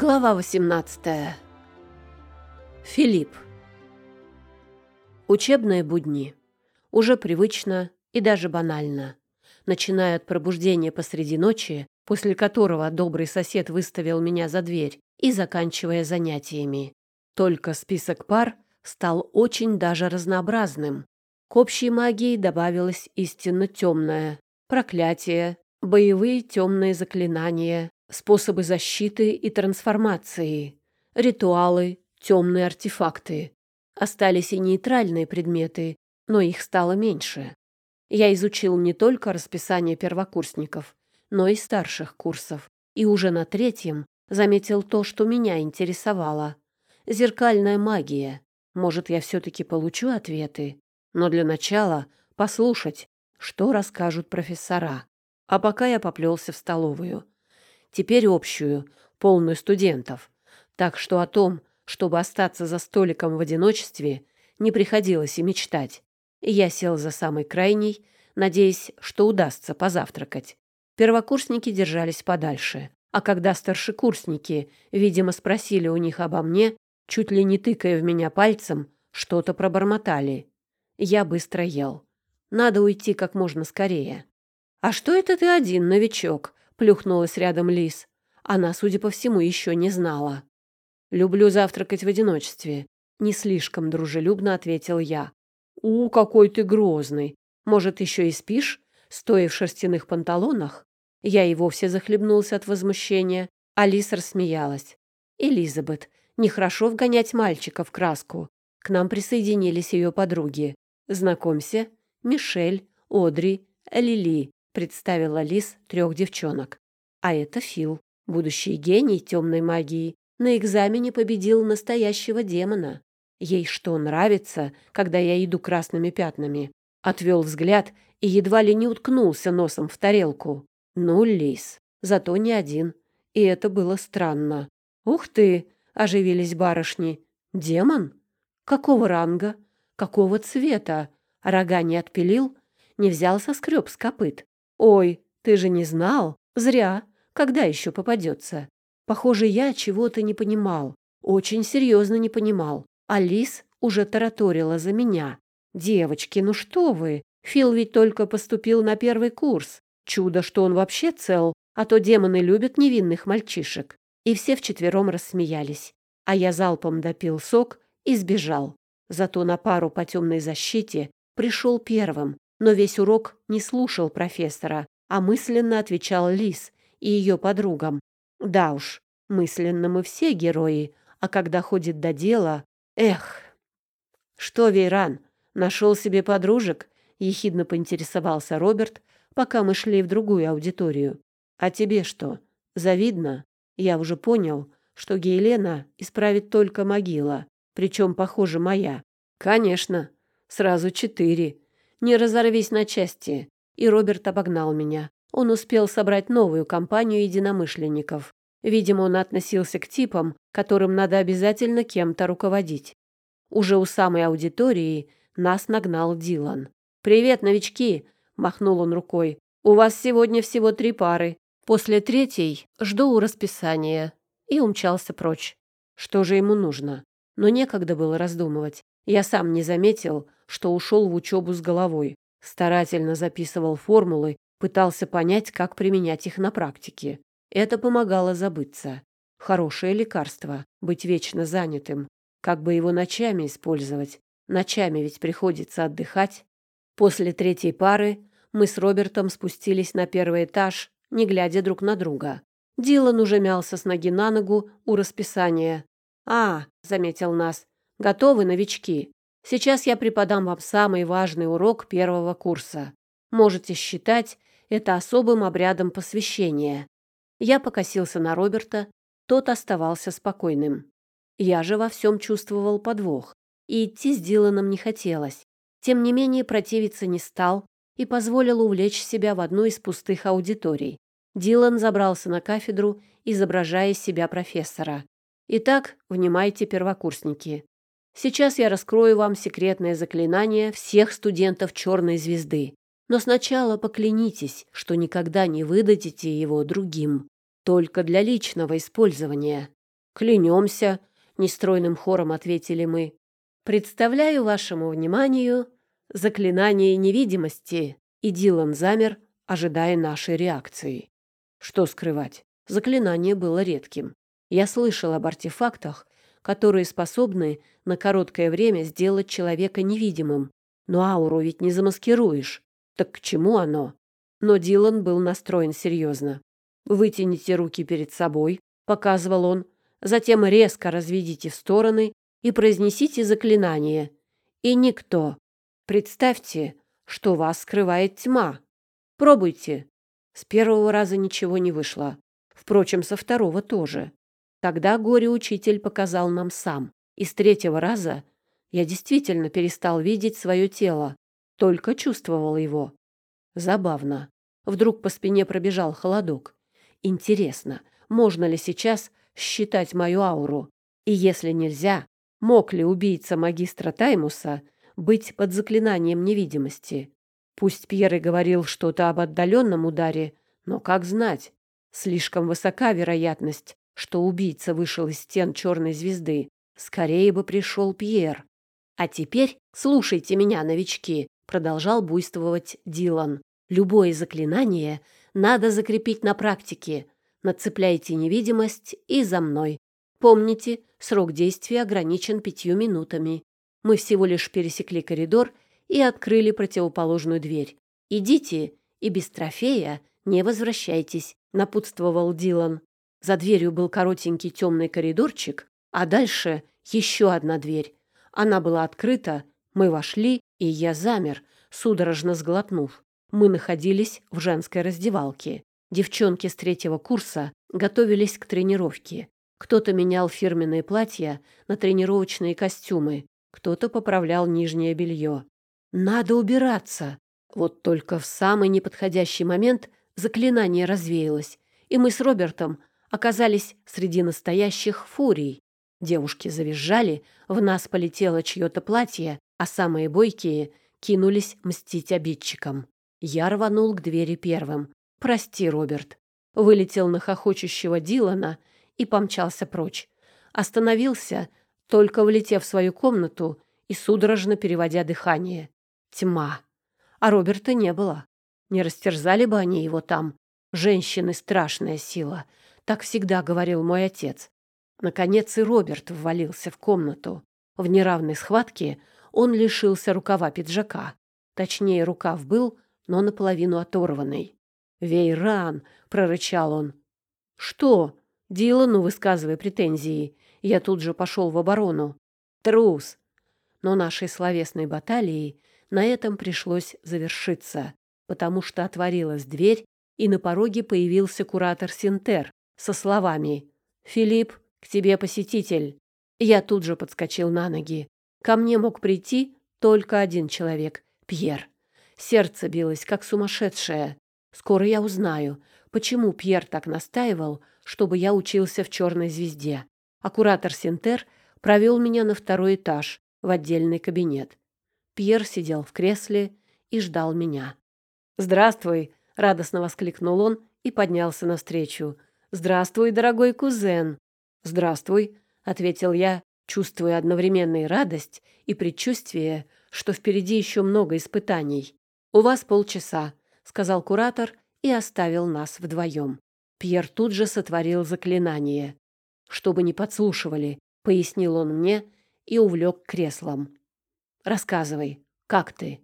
Глава 18. Филипп. Учебные будни. Уже привычно и даже банально. Начиная от пробуждения посреди ночи, после которого добрый сосед выставил меня за дверь, и заканчивая занятиями. Только список пар стал очень даже разнообразным. К общей магии добавилось истинно темное. Проклятие, боевые темные заклинания, способы защиты и трансформации, ритуалы, темные артефакты. Остались и нейтральные предметы, но их стало меньше. Я изучил не только расписание первокурсников, но и старших курсов, и уже на третьем заметил то, что меня интересовало. Зеркальная магия. Может, я все-таки получу ответы? Но для начала послушать, что расскажут профессора. А пока я поплелся в столовую — теперь общую, полную студентов. Так что о том, чтобы остаться за столиком в одиночестве, не приходилось и мечтать. я сел за самый крайний, надеясь, что удастся позавтракать. Первокурсники держались подальше, а когда старшекурсники, видимо, спросили у них обо мне, чуть ли не тыкая в меня пальцем, что-то пробормотали. Я быстро ел. Надо уйти как можно скорее. «А что это ты один, новичок?» Плюхнулась рядом Лис. Она, судя по всему, еще не знала. «Люблю завтракать в одиночестве», — не слишком дружелюбно ответил я. «У, какой ты грозный! Может, еще и спишь, стоя в шерстяных панталонах?» Я и вовсе захлебнулся от возмущения. Алиса рассмеялась. «Элизабет, нехорошо вгонять мальчика в краску». К нам присоединились ее подруги. «Знакомься, Мишель, Одри, Лили представила Лис трех девчонок. А это Фил, будущий гений темной магии. На экзамене победил настоящего демона. Ей что, нравится, когда я иду красными пятнами? Отвел взгляд и едва ли не уткнулся носом в тарелку. Ну, Лис, зато не один. И это было странно. «Ух ты!» — оживились барышни. «Демон? Какого ранга? Какого цвета? Рога не отпилил? Не взял со скреб с копыт? «Ой, ты же не знал? Зря. Когда еще попадется?» Похоже, я чего-то не понимал. Очень серьезно не понимал. Алис уже тараторила за меня. «Девочки, ну что вы? Фил ведь только поступил на первый курс. Чудо, что он вообще цел, а то демоны любят невинных мальчишек». И все вчетвером рассмеялись. А я залпом допил сок и сбежал. Зато на пару по темной защите пришел первым, но весь урок не слушал профессора, а мысленно отвечал Лис и ее подругам. Да уж, мысленно мы все герои, а когда ходит до дела... Эх! Что, Вейран, нашел себе подружек? Ехидно поинтересовался Роберт, пока мы шли в другую аудиторию. А тебе что, завидно? Я уже понял, что Гейлена исправит только могила, причем, похоже, моя. Конечно, сразу четыре. Не разорвись на части. И Роберт обогнал меня. Он успел собрать новую компанию единомышленников. Видимо, он относился к типам, которым надо обязательно кем-то руководить. Уже у самой аудитории нас нагнал Дилан. «Привет, новички!» — махнул он рукой. «У вас сегодня всего три пары. После третьей жду у расписания». И умчался прочь. Что же ему нужно? Но некогда было раздумывать. Я сам не заметил, что ушел в учебу с головой. Старательно записывал формулы, пытался понять, как применять их на практике. Это помогало забыться. Хорошее лекарство — быть вечно занятым. Как бы его ночами использовать? Ночами ведь приходится отдыхать. После третьей пары мы с Робертом спустились на первый этаж, не глядя друг на друга. Дилан уже мялся с ноги на ногу у расписания. «А», — заметил нас, Готовы, новички? Сейчас я преподам вам самый важный урок первого курса. Можете считать это особым обрядом посвящения. Я покосился на Роберта, тот оставался спокойным. Я же во всем чувствовал подвох, и идти с Диланом не хотелось. Тем не менее противиться не стал и позволил увлечь себя в одну из пустых аудиторий. Дилан забрался на кафедру, изображая себя профессора. Итак, внимайте, первокурсники. Сейчас я раскрою вам секретное заклинание всех студентов Черной звезды. Но сначала поклянитесь, что никогда не выдадите его другим. Только для личного использования. Клянемся, нестройным хором ответили мы. Представляю вашему вниманию заклинание невидимости. И Дилан замер, ожидая нашей реакции. Что скрывать? Заклинание было редким. Я слышал об артефактах, которые способны на короткое время сделать человека невидимым. Но ауру ведь не замаскируешь. Так к чему оно? Но Дилан был настроен серьезно. «Вытяните руки перед собой», — показывал он. «Затем резко разведите в стороны и произнесите заклинание. И никто. Представьте, что вас скрывает тьма. Пробуйте». С первого раза ничего не вышло. Впрочем, со второго тоже. Тогда горе-учитель показал нам сам. И с третьего раза я действительно перестал видеть свое тело, только чувствовал его. Забавно. Вдруг по спине пробежал холодок. Интересно, можно ли сейчас считать мою ауру? И если нельзя, мог ли убийца магистра Таймуса быть под заклинанием невидимости? Пусть Пьер и говорил что-то об отдаленном ударе, но как знать? Слишком высока вероятность, что убийца вышел из стен черной звезды. Скорее бы пришел Пьер. А теперь слушайте меня, новички, продолжал буйствовать Дилан. Любое заклинание надо закрепить на практике. Нацепляйте невидимость и за мной. Помните, срок действия ограничен пятью минутами. Мы всего лишь пересекли коридор и открыли противоположную дверь. Идите и без трофея не возвращайтесь, напутствовал Дилан. За дверью был коротенький темный коридорчик, а дальше еще одна дверь. Она была открыта, мы вошли, и я замер, судорожно сглотнув. Мы находились в женской раздевалке. Девчонки с третьего курса готовились к тренировке. Кто-то менял фирменные платья на тренировочные костюмы, кто-то поправлял нижнее белье. «Надо убираться!» Вот только в самый неподходящий момент заклинание развеялось, и мы с Робертом оказались среди настоящих фурий. Девушки завизжали, в нас полетело чье-то платье, а самые бойкие кинулись мстить обидчикам. Я рванул к двери первым. «Прости, Роберт». Вылетел на хохочущего Дилана и помчался прочь. Остановился, только влетев в свою комнату и судорожно переводя дыхание. Тьма. А Роберта не было. Не растерзали бы они его там. Женщины — страшная сила. Так всегда говорил мой отец. Наконец и Роберт ввалился в комнату. В неравной схватке он лишился рукава пиджака. Точнее, рукав был, но наполовину оторванный. «Вейран!» — прорычал он. «Что?» — Дилану высказывая претензии. Я тут же пошел в оборону. «Трус!» Но нашей словесной баталии на этом пришлось завершиться, потому что отворилась дверь, и на пороге появился куратор Синтер, со словами «Филипп, к тебе посетитель». Я тут же подскочил на ноги. Ко мне мог прийти только один человек — Пьер. Сердце билось, как сумасшедшее. Скоро я узнаю, почему Пьер так настаивал, чтобы я учился в «Черной звезде». А куратор Синтер провел меня на второй этаж, в отдельный кабинет. Пьер сидел в кресле и ждал меня. «Здравствуй!» — радостно воскликнул он и поднялся навстречу. «Здравствуй, дорогой кузен!» «Здравствуй!» — ответил я, чувствуя одновременно и радость, и предчувствие, что впереди еще много испытаний. «У вас полчаса», — сказал куратор и оставил нас вдвоем. Пьер тут же сотворил заклинание. «Чтобы не подслушивали», — пояснил он мне и увлек креслом. «Рассказывай, как ты?»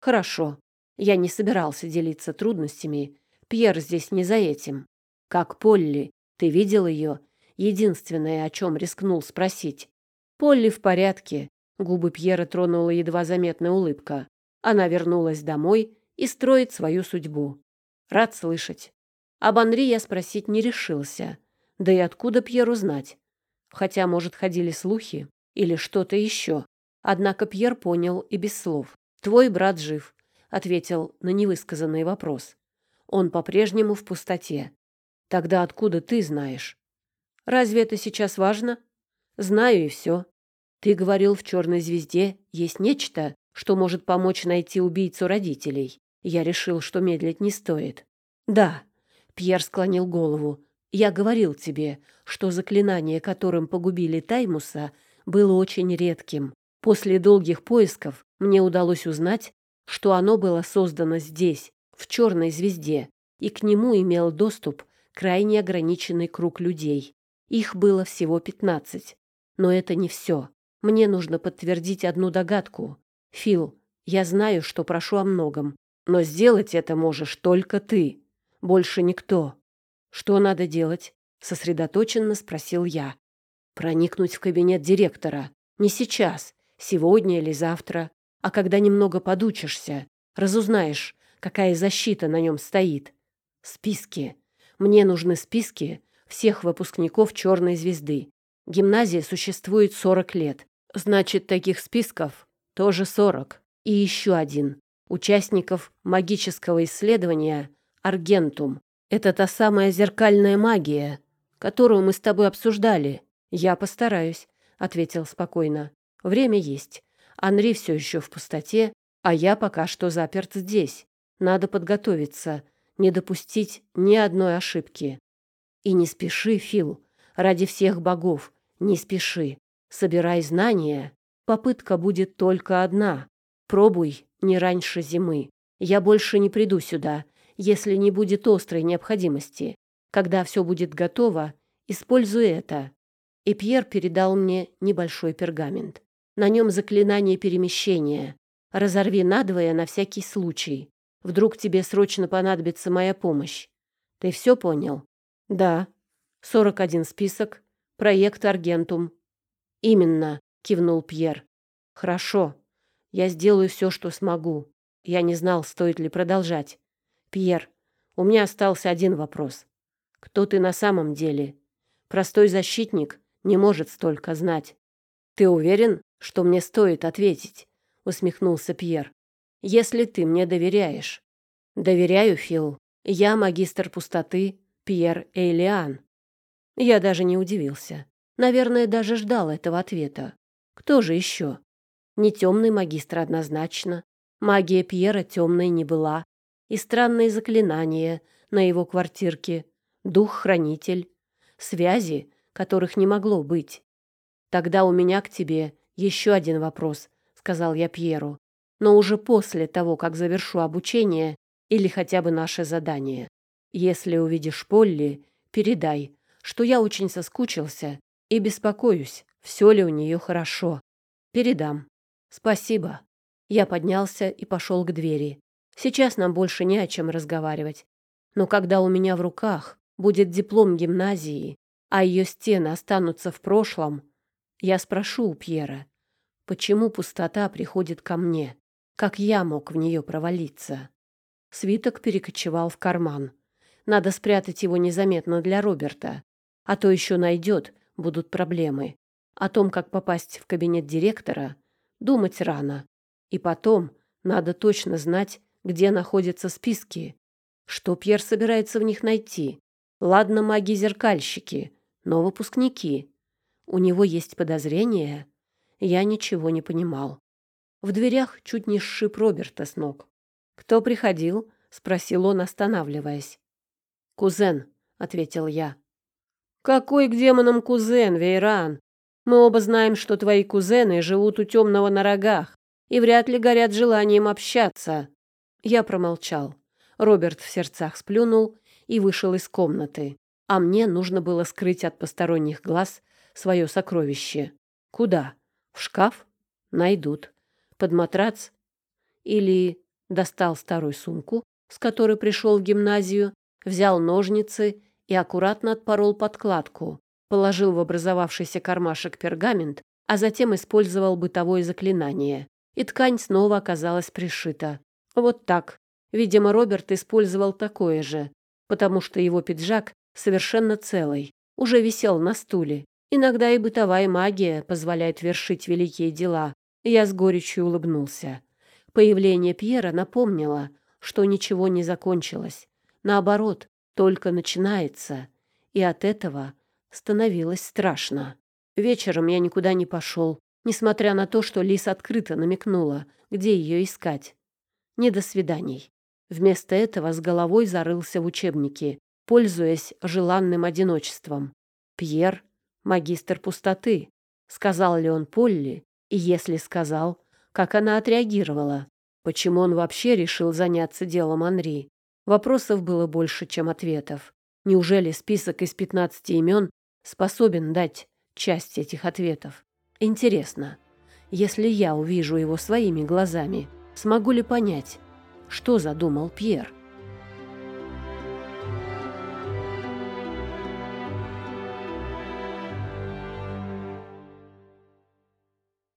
«Хорошо. Я не собирался делиться трудностями. Пьер здесь не за этим. Как Полли? Ты видел ее? Единственное, о чем рискнул спросить. Полли в порядке. Губы Пьера тронула едва заметная улыбка. Она вернулась домой и строит свою судьбу. Рад слышать. Об Анри я спросить не решился. Да и откуда Пьеру знать? Хотя, может, ходили слухи или что-то еще. Однако Пьер понял и без слов. «Твой брат жив», — ответил на невысказанный вопрос. «Он по-прежнему в пустоте. Тогда откуда ты знаешь? Разве это сейчас важно? Знаю и все. Ты говорил, в черной звезде есть нечто, что может помочь найти убийцу родителей. Я решил, что медлить не стоит. Да, Пьер склонил голову. Я говорил тебе, что заклинание, которым погубили Таймуса, было очень редким. После долгих поисков мне удалось узнать, что оно было создано здесь, в черной звезде, и к нему имел доступ крайне ограниченный круг людей. Их было всего пятнадцать. Но это не все. Мне нужно подтвердить одну догадку. Фил, я знаю, что прошу о многом, но сделать это можешь только ты. Больше никто. Что надо делать? Сосредоточенно спросил я. Проникнуть в кабинет директора. Не сейчас, сегодня или завтра, а когда немного подучишься, разузнаешь, какая защита на нем стоит. Списки. Мне нужны списки всех выпускников «Черной звезды». Гимназия существует 40 лет. Значит, таких списков тоже 40. И еще один. Участников магического исследования «Аргентум». Это та самая зеркальная магия, которую мы с тобой обсуждали. Я постараюсь, — ответил спокойно. Время есть. Анри все еще в пустоте, а я пока что заперт здесь. Надо подготовиться, не допустить ни одной ошибки. И не спеши, Фил, ради всех богов, не спеши. Собирай знания. Попытка будет только одна. Пробуй не раньше зимы. Я больше не приду сюда, если не будет острой необходимости. Когда все будет готово, используй это. И Пьер передал мне небольшой пергамент. На нем заклинание перемещения. Разорви надвое на всякий случай. Вдруг тебе срочно понадобится моя помощь. Ты все понял? Да. Сорок один список. Проект Аргентум. Именно, кивнул Пьер. Хорошо. Я сделаю все, что смогу. Я не знал, стоит ли продолжать. Пьер, у меня остался один вопрос. Кто ты на самом деле? Простой защитник не может столько знать. Ты уверен, что мне стоит ответить? усмехнулся Пьер. Если ты мне доверяешь. Доверяю, Фил. Я магистр пустоты Пьер Эйлиан. Я даже не удивился. Наверное, даже ждал этого ответа. Кто же еще? Не темный магистр однозначно. Магия Пьера темной не была. И странные заклинания на его квартирке. Дух-хранитель. Связи, которых не могло быть. Тогда у меня к тебе еще один вопрос, сказал я Пьеру. Но уже после того, как завершу обучение или хотя бы наше задание. Если увидишь Полли, передай, что я очень соскучился и беспокоюсь, все ли у нее хорошо. Передам. Спасибо. Я поднялся и пошел к двери. Сейчас нам больше не о чем разговаривать. Но когда у меня в руках будет диплом гимназии, а ее стены останутся в прошлом, я спрошу у Пьера, почему пустота приходит ко мне, как я мог в нее провалиться. Свиток перекочевал в карман. Надо спрятать его незаметно для Роберта, а то еще найдет, будут проблемы. О том, как попасть в кабинет директора, думать рано. И потом надо точно знать, где находятся списки. Что Пьер собирается в них найти? Ладно, маги-зеркальщики, но выпускники. У него есть подозрения? Я ничего не понимал. В дверях чуть не сшиб Роберта с ног. «Кто приходил?» — спросил он, останавливаясь. «Кузен», — ответил я. «Какой к демонам кузен, Вейран? Мы оба знаем, что твои кузены живут у темного на рогах и вряд ли горят желанием общаться». Я промолчал. Роберт в сердцах сплюнул и вышел из комнаты. А мне нужно было скрыть от посторонних глаз свое сокровище. Куда? В шкаф? Найдут. Под матрац? Или достал старую сумку, с которой пришел в гимназию, взял ножницы и аккуратно отпорол подкладку, положил в образовавшийся кармашек пергамент, а затем использовал бытовое заклинание. И ткань снова оказалась пришита. Вот так. Видимо, Роберт использовал такое же, потому что его пиджак совершенно целый, уже висел на стуле. Иногда и бытовая магия позволяет вершить великие дела. Я с горечью улыбнулся. Появление Пьера напомнило, что ничего не закончилось. Наоборот, только начинается. И от этого становилось страшно. Вечером я никуда не пошел, несмотря на то, что Лис открыто намекнула, где ее искать. Не до свиданий. Вместо этого с головой зарылся в учебники. пользуясь желанным одиночеством. «Пьер — магистр пустоты», — сказал ли он Полли, и если сказал, как она отреагировала, почему он вообще решил заняться делом Анри. Вопросов было больше, чем ответов. Неужели список из 15 имен способен дать часть этих ответов? Интересно, если я увижу его своими глазами, смогу ли понять, что задумал Пьер?